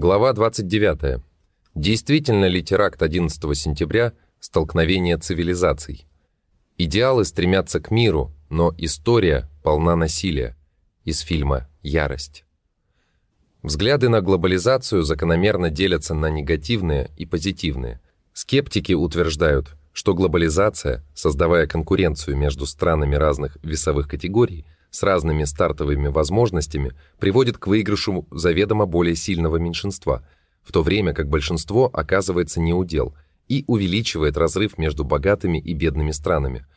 Глава 29. Действительно ли теракт 11 сентября – столкновение цивилизаций? Идеалы стремятся к миру, но история полна насилия. Из фильма «Ярость». Взгляды на глобализацию закономерно делятся на негативные и позитивные. Скептики утверждают, что глобализация, создавая конкуренцию между странами разных весовых категорий с разными стартовыми возможностями, приводит к выигрышу заведомо более сильного меньшинства, в то время как большинство оказывается неудел и увеличивает разрыв между богатыми и бедными странами –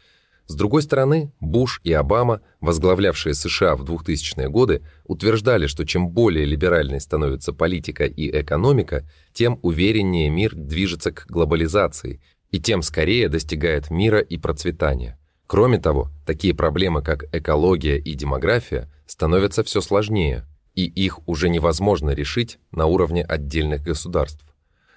с другой стороны, Буш и Обама, возглавлявшие США в 2000-е годы, утверждали, что чем более либеральной становится политика и экономика, тем увереннее мир движется к глобализации, и тем скорее достигает мира и процветания. Кроме того, такие проблемы, как экология и демография, становятся все сложнее, и их уже невозможно решить на уровне отдельных государств.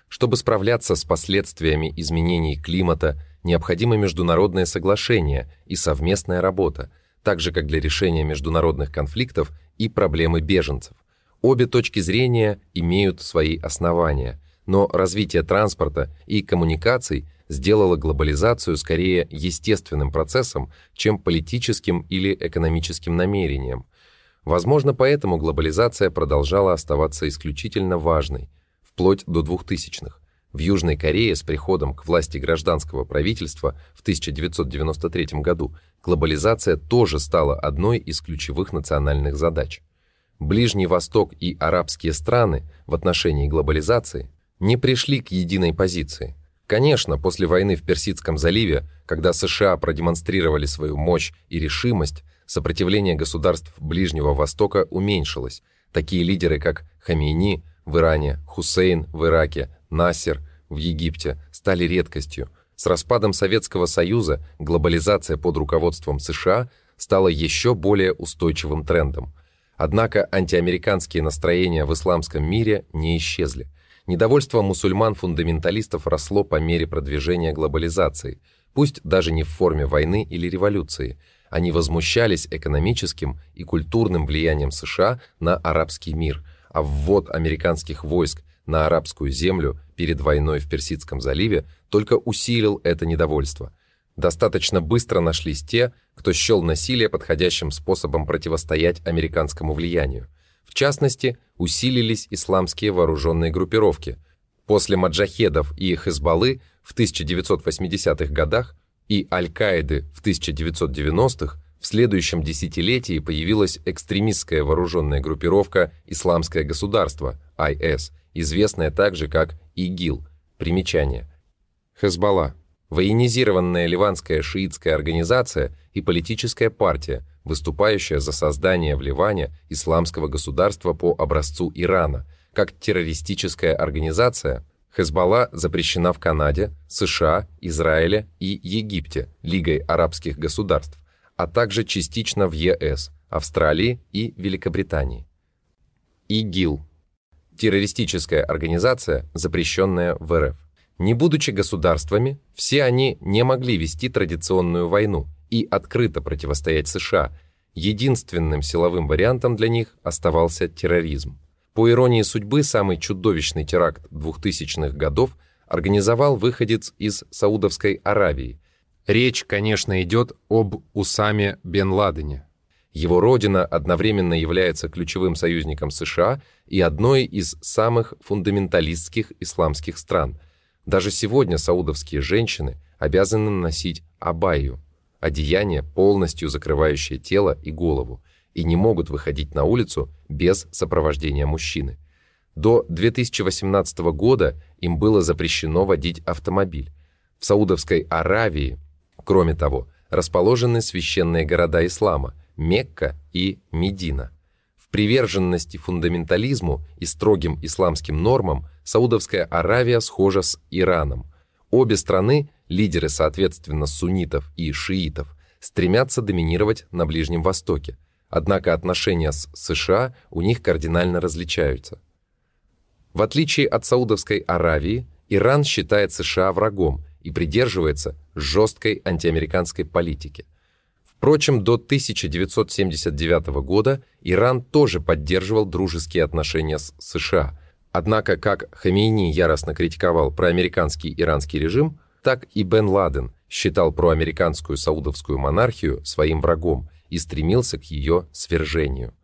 Чтобы справляться с последствиями изменений климата необходимы международные соглашения и совместная работа, так же как для решения международных конфликтов и проблемы беженцев. Обе точки зрения имеют свои основания, но развитие транспорта и коммуникаций сделало глобализацию скорее естественным процессом, чем политическим или экономическим намерением. Возможно, поэтому глобализация продолжала оставаться исключительно важной, вплоть до 2000-х. В Южной Корее с приходом к власти гражданского правительства в 1993 году глобализация тоже стала одной из ключевых национальных задач. Ближний Восток и арабские страны в отношении глобализации не пришли к единой позиции. Конечно, после войны в Персидском заливе, когда США продемонстрировали свою мощь и решимость, сопротивление государств Ближнего Востока уменьшилось. Такие лидеры, как Хамейни в Иране, Хусейн в Ираке, Насер в Египте стали редкостью. С распадом Советского Союза глобализация под руководством США стала еще более устойчивым трендом. Однако антиамериканские настроения в исламском мире не исчезли. Недовольство мусульман-фундаменталистов росло по мере продвижения глобализации, пусть даже не в форме войны или революции. Они возмущались экономическим и культурным влиянием США на арабский мир, а ввод американских войск на арабскую землю перед войной в Персидском заливе только усилил это недовольство. Достаточно быстро нашлись те, кто счел насилие подходящим способом противостоять американскому влиянию. В частности, усилились исламские вооруженные группировки. После маджахедов и Хезбаллы в 1980-х годах и Аль-Каиды в 1990-х в следующем десятилетии появилась экстремистская вооруженная группировка «Исламское государство» IS – известная также как ИГИЛ. Примечание. Хезбалла. Военизированная ливанская шиитская организация и политическая партия, выступающая за создание в Ливане исламского государства по образцу Ирана. Как террористическая организация, Хезбалла запрещена в Канаде, США, Израиле и Египте, Лигой арабских государств, а также частично в ЕС, Австралии и Великобритании. ИГИЛ террористическая организация, запрещенная в РФ. Не будучи государствами, все они не могли вести традиционную войну и открыто противостоять США. Единственным силовым вариантом для них оставался терроризм. По иронии судьбы, самый чудовищный теракт 2000-х годов организовал выходец из Саудовской Аравии. Речь, конечно, идет об Усаме бен Ладене, его родина одновременно является ключевым союзником США и одной из самых фундаменталистских исламских стран. Даже сегодня саудовские женщины обязаны носить абайю, одеяние, полностью закрывающее тело и голову, и не могут выходить на улицу без сопровождения мужчины. До 2018 года им было запрещено водить автомобиль. В Саудовской Аравии, кроме того, расположены священные города ислама – Мекка и Медина. В приверженности фундаментализму и строгим исламским нормам Саудовская Аравия схожа с Ираном. Обе страны, лидеры соответственно суннитов и шиитов, стремятся доминировать на Ближнем Востоке, однако отношения с США у них кардинально различаются. В отличие от Саудовской Аравии, Иран считает США врагом и придерживается жесткой антиамериканской политики. Впрочем, до 1979 года Иран тоже поддерживал дружеские отношения с США. Однако, как Хамейни яростно критиковал проамериканский иранский режим, так и Бен Ладен считал проамериканскую саудовскую монархию своим врагом и стремился к ее свержению.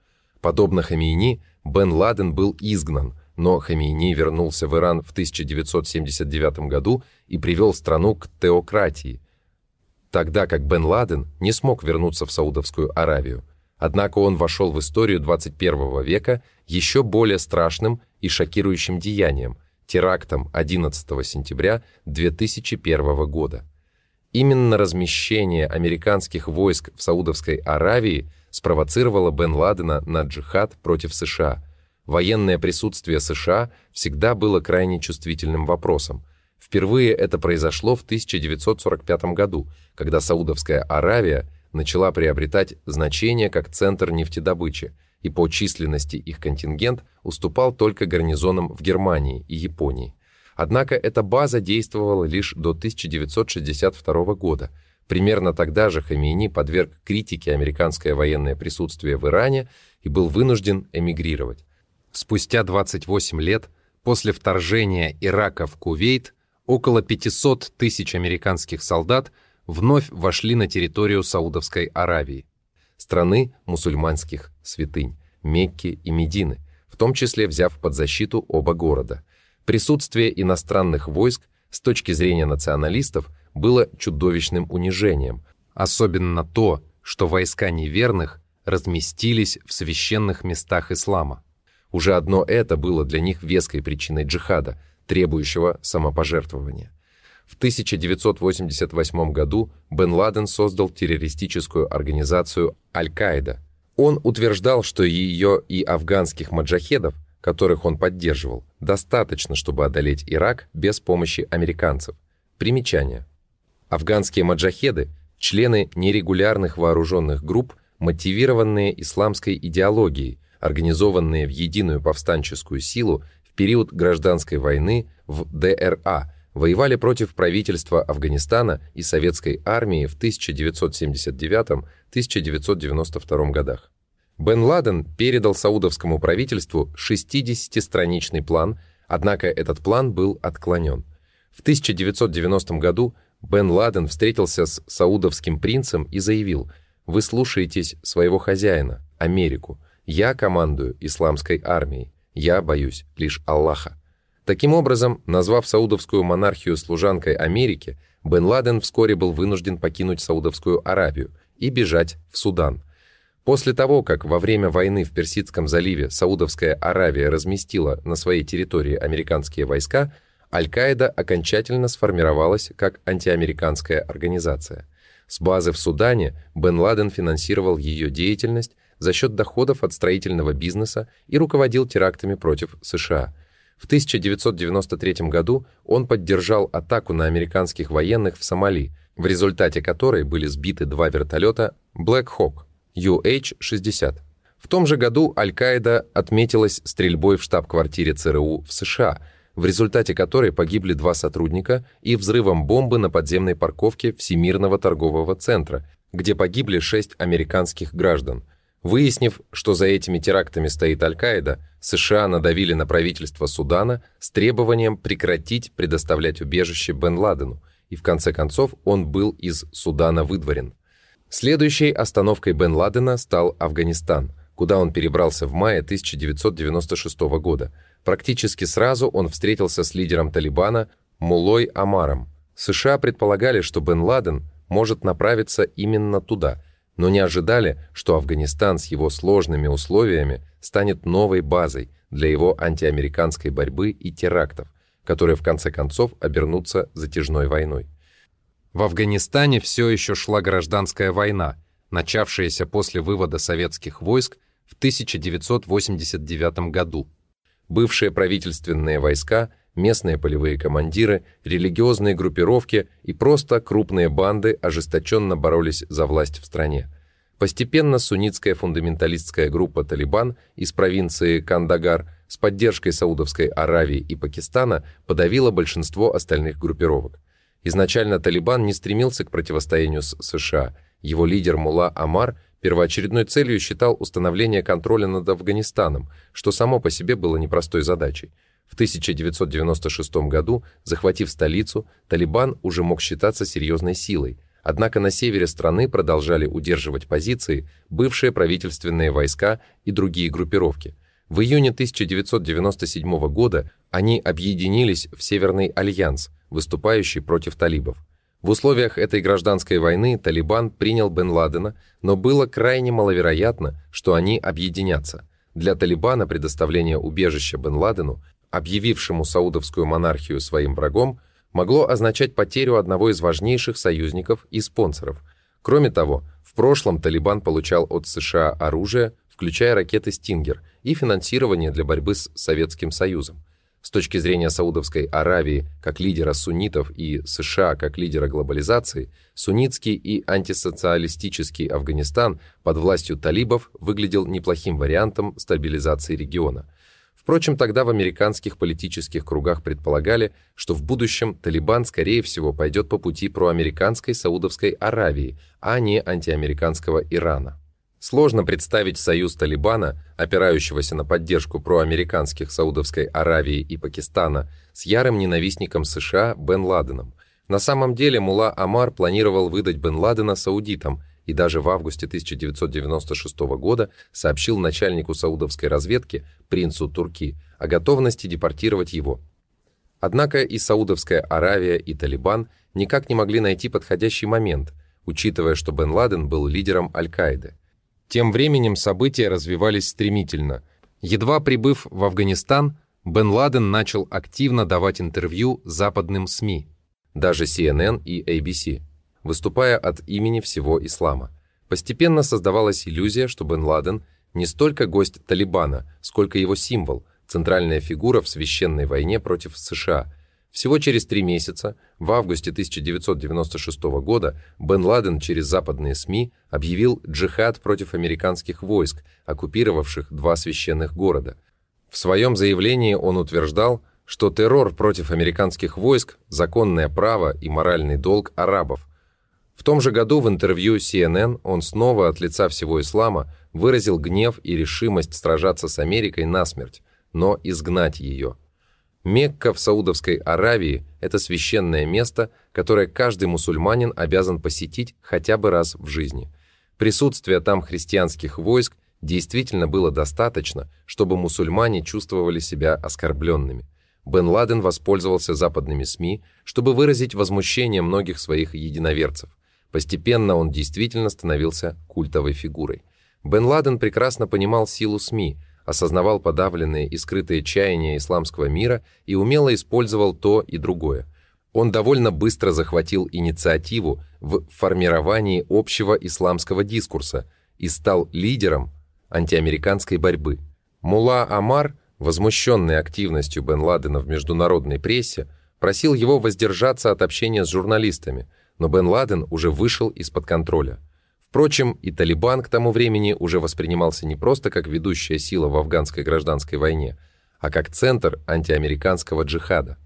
Подобно Хамейни, Бен Ладен был изгнан, но Хамейни вернулся в Иран в 1979 году и привел страну к теократии, тогда как Бен Ладен не смог вернуться в Саудовскую Аравию. Однако он вошел в историю 21 века еще более страшным и шокирующим деянием – терактом 11 сентября 2001 года. Именно размещение американских войск в Саудовской Аравии спровоцировало Бен Ладена на джихад против США. Военное присутствие США всегда было крайне чувствительным вопросом. Впервые это произошло в 1945 году, когда Саудовская Аравия начала приобретать значение как центр нефтедобычи, и по численности их контингент уступал только гарнизонам в Германии и Японии. Однако эта база действовала лишь до 1962 года. Примерно тогда же Хамейни подверг критике американское военное присутствие в Иране и был вынужден эмигрировать. Спустя 28 лет после вторжения Ирака в Кувейт около 500 тысяч американских солдат вновь вошли на территорию Саудовской Аравии, страны мусульманских святынь, Мекки и Медины, в том числе взяв под защиту оба города. Присутствие иностранных войск с точки зрения националистов было чудовищным унижением, особенно то, что войска неверных разместились в священных местах ислама. Уже одно это было для них веской причиной джихада, требующего самопожертвования. В 1988 году Бен Ладен создал террористическую организацию Аль-Каида. Он утверждал, что ее и афганских маджахедов, которых он поддерживал, достаточно, чтобы одолеть Ирак без помощи американцев. Примечание. Афганские маджахеды – члены нерегулярных вооруженных групп, мотивированные исламской идеологией, организованные в единую повстанческую силу в период гражданской войны в ДРА – воевали против правительства Афганистана и советской армии в 1979-1992 годах. Бен Ладен передал саудовскому правительству 60-страничный план, однако этот план был отклонен. В 1990 году Бен Ладен встретился с саудовским принцем и заявил «Вы слушаетесь своего хозяина, Америку. Я командую исламской армией. Я боюсь лишь Аллаха». Таким образом, назвав саудовскую монархию служанкой Америки, Бен Ладен вскоре был вынужден покинуть Саудовскую Аравию и бежать в Судан. После того, как во время войны в Персидском заливе Саудовская Аравия разместила на своей территории американские войска, Аль-Каида окончательно сформировалась как антиамериканская организация. С базы в Судане Бен Ладен финансировал ее деятельность за счет доходов от строительного бизнеса и руководил терактами против США – в 1993 году он поддержал атаку на американских военных в Сомали, в результате которой были сбиты два вертолета Black Hawk UH-60. В том же году Аль-Каида отметилась стрельбой в штаб-квартире ЦРУ в США, в результате которой погибли два сотрудника и взрывом бомбы на подземной парковке Всемирного торгового центра, где погибли шесть американских граждан – Выяснив, что за этими терактами стоит Аль-Каида, США надавили на правительство Судана с требованием прекратить предоставлять убежище Бен Ладену, и в конце концов он был из Судана выдворен. Следующей остановкой Бен Ладена стал Афганистан, куда он перебрался в мае 1996 года. Практически сразу он встретился с лидером Талибана Мулой Амаром. США предполагали, что Бен Ладен может направиться именно туда – но не ожидали, что Афганистан с его сложными условиями станет новой базой для его антиамериканской борьбы и терактов, которые в конце концов обернутся затяжной войной. В Афганистане все еще шла гражданская война, начавшаяся после вывода советских войск в 1989 году. Бывшие правительственные войска местные полевые командиры, религиозные группировки и просто крупные банды ожесточенно боролись за власть в стране. Постепенно суннитская фундаменталистская группа «Талибан» из провинции Кандагар с поддержкой Саудовской Аравии и Пакистана подавила большинство остальных группировок. Изначально «Талибан» не стремился к противостоянию с США. Его лидер Мула Амар Первоочередной целью считал установление контроля над Афганистаном, что само по себе было непростой задачей. В 1996 году, захватив столицу, Талибан уже мог считаться серьезной силой, однако на севере страны продолжали удерживать позиции бывшие правительственные войска и другие группировки. В июне 1997 года они объединились в Северный альянс, выступающий против талибов. В условиях этой гражданской войны Талибан принял Бен Ладена, но было крайне маловероятно, что они объединятся. Для Талибана предоставление убежища Бен Ладену, объявившему саудовскую монархию своим врагом, могло означать потерю одного из важнейших союзников и спонсоров. Кроме того, в прошлом Талибан получал от США оружие, включая ракеты «Стингер», и финансирование для борьбы с Советским Союзом. С точки зрения Саудовской Аравии как лидера суннитов и США как лидера глобализации, суннитский и антисоциалистический Афганистан под властью талибов выглядел неплохим вариантом стабилизации региона. Впрочем, тогда в американских политических кругах предполагали, что в будущем Талибан, скорее всего, пойдет по пути проамериканской Саудовской Аравии, а не антиамериканского Ирана. Сложно представить союз Талибана, опирающегося на поддержку проамериканских Саудовской Аравии и Пакистана, с ярым ненавистником США Бен Ладеном. На самом деле Мула Амар планировал выдать Бен Ладена саудитам и даже в августе 1996 года сообщил начальнику саудовской разведки, принцу Турки, о готовности депортировать его. Однако и Саудовская Аравия, и Талибан никак не могли найти подходящий момент, учитывая, что Бен Ладен был лидером Аль-Каиды. Тем временем события развивались стремительно. Едва прибыв в Афганистан, Бен Ладен начал активно давать интервью западным СМИ, даже CNN и ABC, выступая от имени всего ислама. Постепенно создавалась иллюзия, что Бен Ладен не столько гость Талибана, сколько его символ, центральная фигура в священной войне против США – всего через три месяца, в августе 1996 года, Бен Ладен через западные СМИ объявил джихад против американских войск, оккупировавших два священных города. В своем заявлении он утверждал, что террор против американских войск – законное право и моральный долг арабов. В том же году в интервью CNN он снова от лица всего ислама выразил гнев и решимость сражаться с Америкой насмерть, но изгнать ее – Мекка в Саудовской Аравии – это священное место, которое каждый мусульманин обязан посетить хотя бы раз в жизни. Присутствие там христианских войск действительно было достаточно, чтобы мусульмане чувствовали себя оскорбленными. Бен Ладен воспользовался западными СМИ, чтобы выразить возмущение многих своих единоверцев. Постепенно он действительно становился культовой фигурой. Бен Ладен прекрасно понимал силу СМИ – осознавал подавленные и скрытые чаяния исламского мира и умело использовал то и другое. Он довольно быстро захватил инициативу в формировании общего исламского дискурса и стал лидером антиамериканской борьбы. Мула Амар, возмущенный активностью Бен Ладена в международной прессе, просил его воздержаться от общения с журналистами, но Бен Ладен уже вышел из-под контроля – Впрочем, и Талибан к тому времени уже воспринимался не просто как ведущая сила в афганской гражданской войне, а как центр антиамериканского джихада.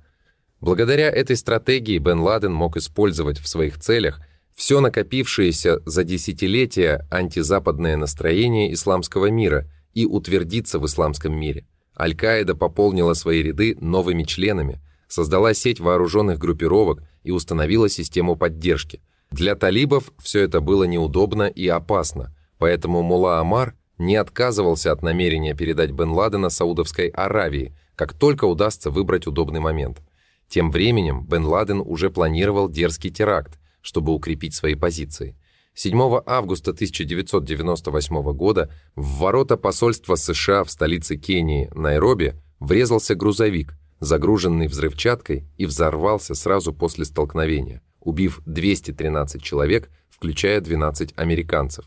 Благодаря этой стратегии Бен Ладен мог использовать в своих целях все накопившееся за десятилетия антизападное настроение исламского мира и утвердиться в исламском мире. Аль-Каида пополнила свои ряды новыми членами, создала сеть вооруженных группировок и установила систему поддержки – для талибов все это было неудобно и опасно, поэтому Мула Амар не отказывался от намерения передать Бен Ладена Саудовской Аравии, как только удастся выбрать удобный момент. Тем временем Бен Ладен уже планировал дерзкий теракт, чтобы укрепить свои позиции. 7 августа 1998 года в ворота посольства США в столице Кении, Найроби, врезался грузовик, загруженный взрывчаткой, и взорвался сразу после столкновения убив 213 человек, включая 12 американцев.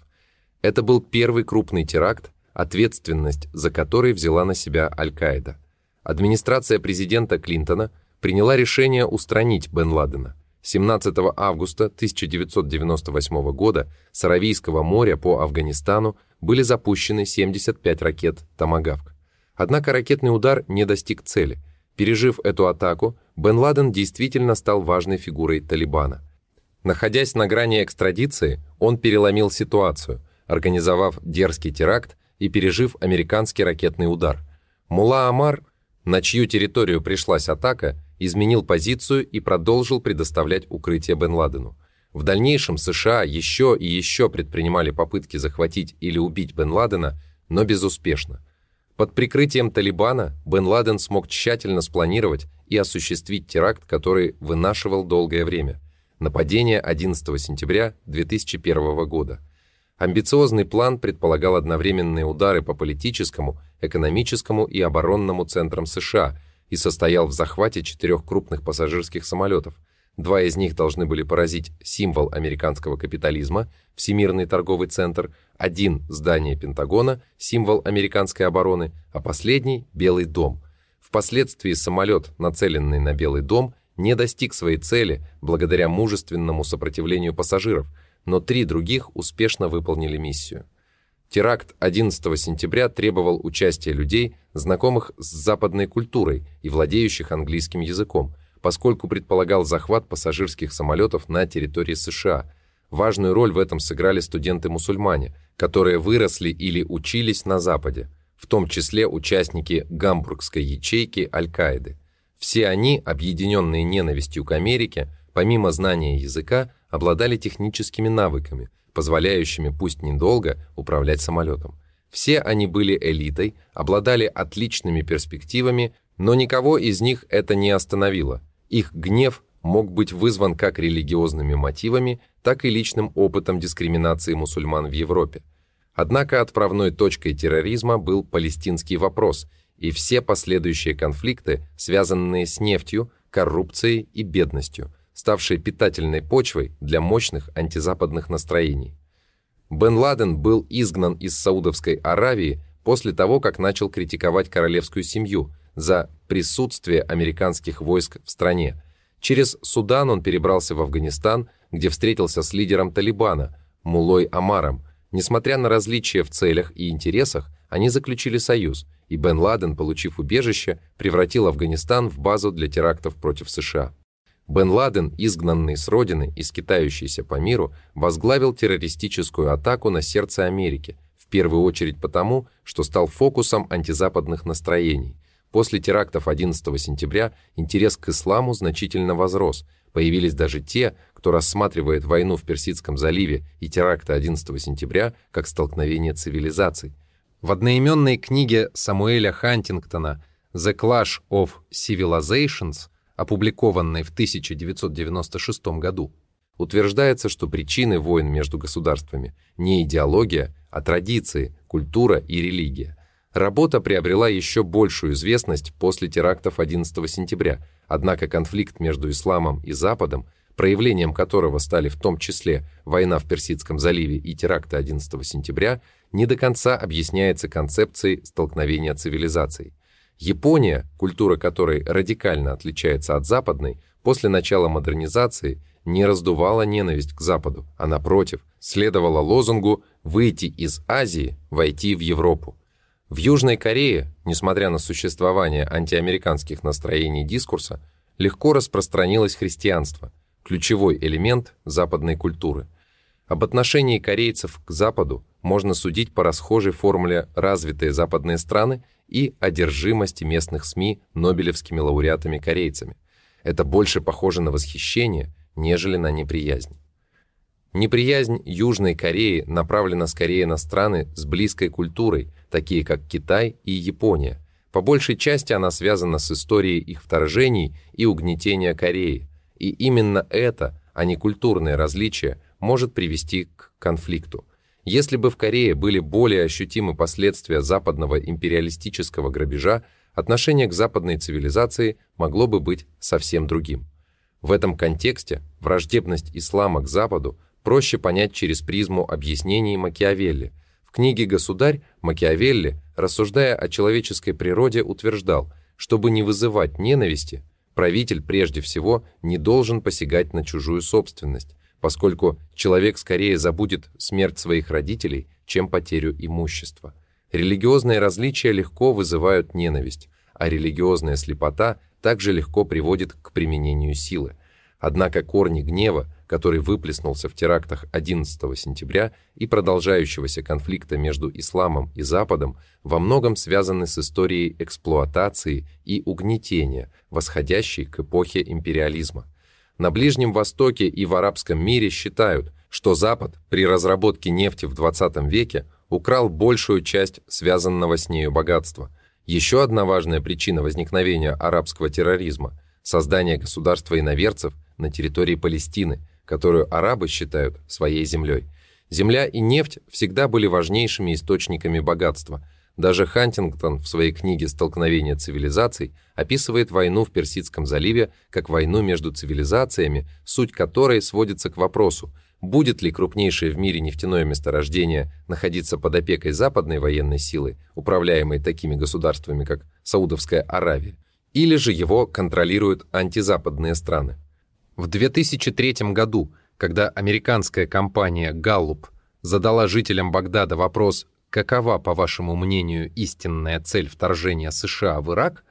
Это был первый крупный теракт, ответственность за который взяла на себя Аль-Каида. Администрация президента Клинтона приняла решение устранить Бен Ладена. 17 августа 1998 года с Аравийского моря по Афганистану были запущены 75 ракет «Томагавк». Однако ракетный удар не достиг цели. Пережив эту атаку, Бен Ладен действительно стал важной фигурой Талибана. Находясь на грани экстрадиции, он переломил ситуацию. организовав дерзкий теракт и пережив американский ракетный удар. Мула Амар, на чью территорию пришлась атака, изменил позицию и продолжил предоставлять укрытие Бен Ладену. В дальнейшем США еще и еще предпринимали попытки захватить или убить Бен Ладена, но безуспешно. Под прикрытием Талибана Бен Ладен смог тщательно спланировать и осуществить теракт, который вынашивал долгое время – нападение 11 сентября 2001 года. Амбициозный план предполагал одновременные удары по политическому, экономическому и оборонному центрам США и состоял в захвате четырех крупных пассажирских самолетов. Два из них должны были поразить символ американского капитализма, Всемирный торговый центр, один – здание Пентагона, символ американской обороны, а последний – Белый дом – Впоследствии самолет, нацеленный на Белый дом, не достиг своей цели благодаря мужественному сопротивлению пассажиров, но три других успешно выполнили миссию. Теракт 11 сентября требовал участия людей, знакомых с западной культурой и владеющих английским языком, поскольку предполагал захват пассажирских самолетов на территории США. Важную роль в этом сыграли студенты-мусульмане, которые выросли или учились на Западе в том числе участники гамбургской ячейки Аль-Каиды. Все они, объединенные ненавистью к Америке, помимо знания языка, обладали техническими навыками, позволяющими пусть недолго управлять самолетом. Все они были элитой, обладали отличными перспективами, но никого из них это не остановило. Их гнев мог быть вызван как религиозными мотивами, так и личным опытом дискриминации мусульман в Европе. Однако отправной точкой терроризма был палестинский вопрос и все последующие конфликты, связанные с нефтью, коррупцией и бедностью, ставшие питательной почвой для мощных антизападных настроений. Бен Ладен был изгнан из Саудовской Аравии после того, как начал критиковать королевскую семью за присутствие американских войск в стране. Через Судан он перебрался в Афганистан, где встретился с лидером Талибана, Мулой Амаром, Несмотря на различия в целях и интересах, они заключили союз, и Бен Ладен, получив убежище, превратил Афганистан в базу для терактов против США. Бен Ладен, изгнанный с родины и скитающийся по миру, возглавил террористическую атаку на сердце Америки, в первую очередь потому, что стал фокусом антизападных настроений. После терактов 11 сентября интерес к исламу значительно возрос, появились даже те, кто рассматривает войну в Персидском заливе и теракты 11 сентября как столкновение цивилизаций. В одноименной книге Самуэля Хантингтона «The Clash of Civilizations», опубликованной в 1996 году, утверждается, что причины войн между государствами не идеология, а традиции, культура и религия. Работа приобрела еще большую известность после терактов 11 сентября, однако конфликт между исламом и Западом проявлением которого стали в том числе война в Персидском заливе и теракты 11 сентября, не до конца объясняется концепцией столкновения цивилизаций. Япония, культура которой радикально отличается от западной, после начала модернизации не раздувала ненависть к Западу, а напротив, следовала лозунгу «выйти из Азии, войти в Европу». В Южной Корее, несмотря на существование антиамериканских настроений дискурса, легко распространилось христианство, ключевой элемент западной культуры. Об отношении корейцев к Западу можно судить по расхожей формуле «развитые западные страны» и одержимости местных СМИ нобелевскими лауреатами-корейцами. Это больше похоже на восхищение, нежели на неприязнь. Неприязнь Южной Кореи направлена скорее на страны с близкой культурой, такие как Китай и Япония. По большей части она связана с историей их вторжений и угнетения Кореи, и именно это, а не культурные различия, может привести к конфликту. Если бы в Корее были более ощутимы последствия западного империалистического грабежа, отношение к западной цивилизации могло бы быть совсем другим. В этом контексте враждебность ислама к Западу проще понять через призму объяснений Макиавелли. В книге «Государь» Макиавелли, рассуждая о человеческой природе, утверждал, чтобы не вызывать ненависти, правитель прежде всего не должен посягать на чужую собственность, поскольку человек скорее забудет смерть своих родителей, чем потерю имущества. Религиозные различия легко вызывают ненависть, а религиозная слепота также легко приводит к применению силы. Однако корни гнева, который выплеснулся в терактах 11 сентября и продолжающегося конфликта между исламом и Западом, во многом связаны с историей эксплуатации и угнетения, восходящей к эпохе империализма. На Ближнем Востоке и в арабском мире считают, что Запад при разработке нефти в 20 веке украл большую часть связанного с нею богатства. Еще одна важная причина возникновения арабского терроризма – создание государства иноверцев на территории Палестины – которую арабы считают своей землей. Земля и нефть всегда были важнейшими источниками богатства. Даже Хантингтон в своей книге «Столкновение цивилизаций» описывает войну в Персидском заливе как войну между цивилизациями, суть которой сводится к вопросу, будет ли крупнейшее в мире нефтяное месторождение находиться под опекой западной военной силы, управляемой такими государствами, как Саудовская Аравия, или же его контролируют антизападные страны. В 2003 году, когда американская компания Gallup задала жителям Багдада вопрос «Какова, по вашему мнению, истинная цель вторжения США в Ирак?»,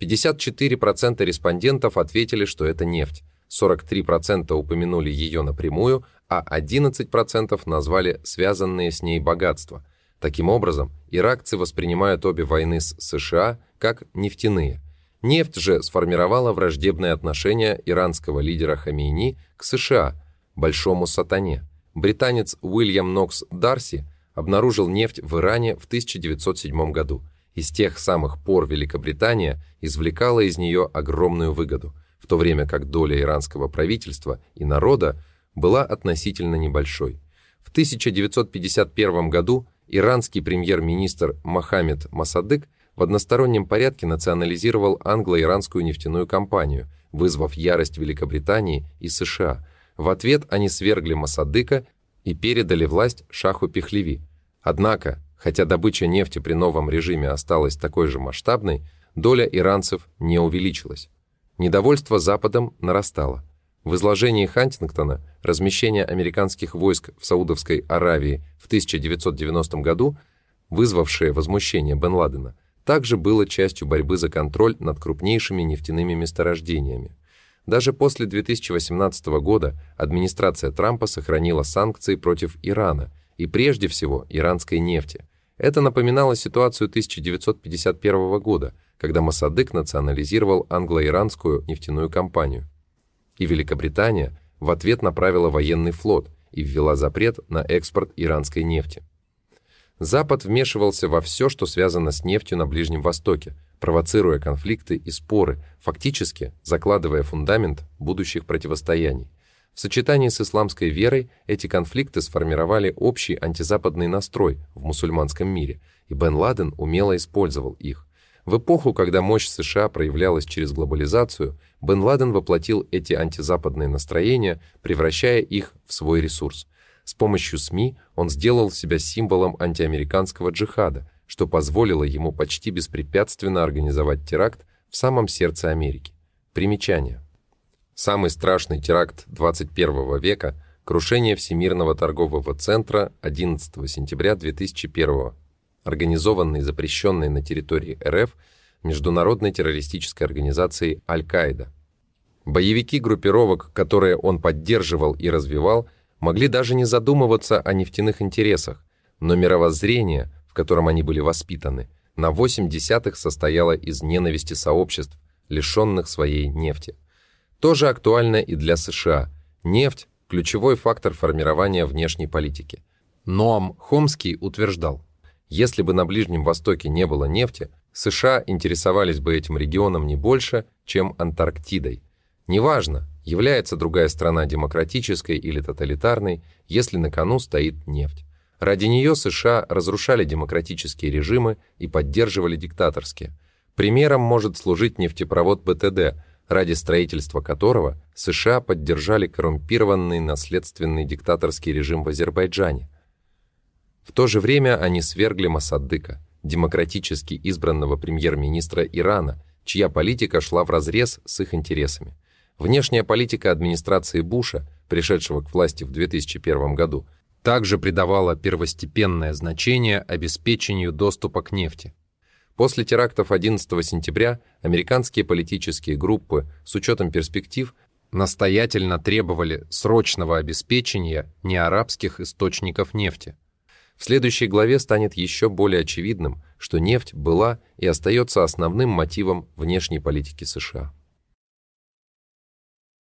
54% респондентов ответили, что это нефть, 43% упомянули ее напрямую, а 11% назвали связанные с ней богатства. Таким образом, иракцы воспринимают обе войны с США как нефтяные – Нефть же сформировала враждебное отношение иранского лидера Хамейни к США, большому сатане. Британец Уильям Нокс Дарси обнаружил нефть в Иране в 1907 году, и с тех самых пор Великобритания извлекала из нее огромную выгоду, в то время как доля иранского правительства и народа была относительно небольшой. В 1951 году иранский премьер-министр Мохаммед Масадык в одностороннем порядке национализировал англо-иранскую нефтяную компанию, вызвав ярость Великобритании и США. В ответ они свергли Масадыка и передали власть Шаху Пехлеви. Однако, хотя добыча нефти при новом режиме осталась такой же масштабной, доля иранцев не увеличилась. Недовольство Западом нарастало. В изложении Хантингтона размещение американских войск в Саудовской Аравии в 1990 году, вызвавшее возмущение Бен Ладена, также было частью борьбы за контроль над крупнейшими нефтяными месторождениями. Даже после 2018 года администрация Трампа сохранила санкции против Ирана и прежде всего иранской нефти. Это напоминало ситуацию 1951 года, когда Мосадык национализировал англо-иранскую нефтяную компанию. И Великобритания в ответ направила военный флот и ввела запрет на экспорт иранской нефти. Запад вмешивался во все, что связано с нефтью на Ближнем Востоке, провоцируя конфликты и споры, фактически закладывая фундамент будущих противостояний. В сочетании с исламской верой эти конфликты сформировали общий антизападный настрой в мусульманском мире, и Бен Ладен умело использовал их. В эпоху, когда мощь США проявлялась через глобализацию, Бен Ладен воплотил эти антизападные настроения, превращая их в свой ресурс. С помощью СМИ он сделал себя символом антиамериканского джихада, что позволило ему почти беспрепятственно организовать теракт в самом сердце Америки. Примечание. Самый страшный теракт 21 века – крушение Всемирного торгового центра 11 сентября 2001 организованный и запрещенный на территории РФ международной террористической организацией Аль-Каида. Боевики группировок, которые он поддерживал и развивал – могли даже не задумываться о нефтяных интересах, но мировоззрение, в котором они были воспитаны, на 8 десятых состояло из ненависти сообществ, лишенных своей нефти. Тоже актуально и для США. Нефть – ключевой фактор формирования внешней политики. Ноам Хомский утверждал, если бы на Ближнем Востоке не было нефти, США интересовались бы этим регионом не больше, чем Антарктидой. Неважно, Является другая страна демократической или тоталитарной, если на кону стоит нефть. Ради нее США разрушали демократические режимы и поддерживали диктаторские. Примером может служить нефтепровод БТД, ради строительства которого США поддержали коррумпированный наследственный диктаторский режим в Азербайджане. В то же время они свергли Масаддыка, демократически избранного премьер-министра Ирана, чья политика шла вразрез с их интересами. Внешняя политика администрации Буша, пришедшего к власти в 2001 году, также придавала первостепенное значение обеспечению доступа к нефти. После терактов 11 сентября американские политические группы с учетом перспектив настоятельно требовали срочного обеспечения неарабских источников нефти. В следующей главе станет еще более очевидным, что нефть была и остается основным мотивом внешней политики США.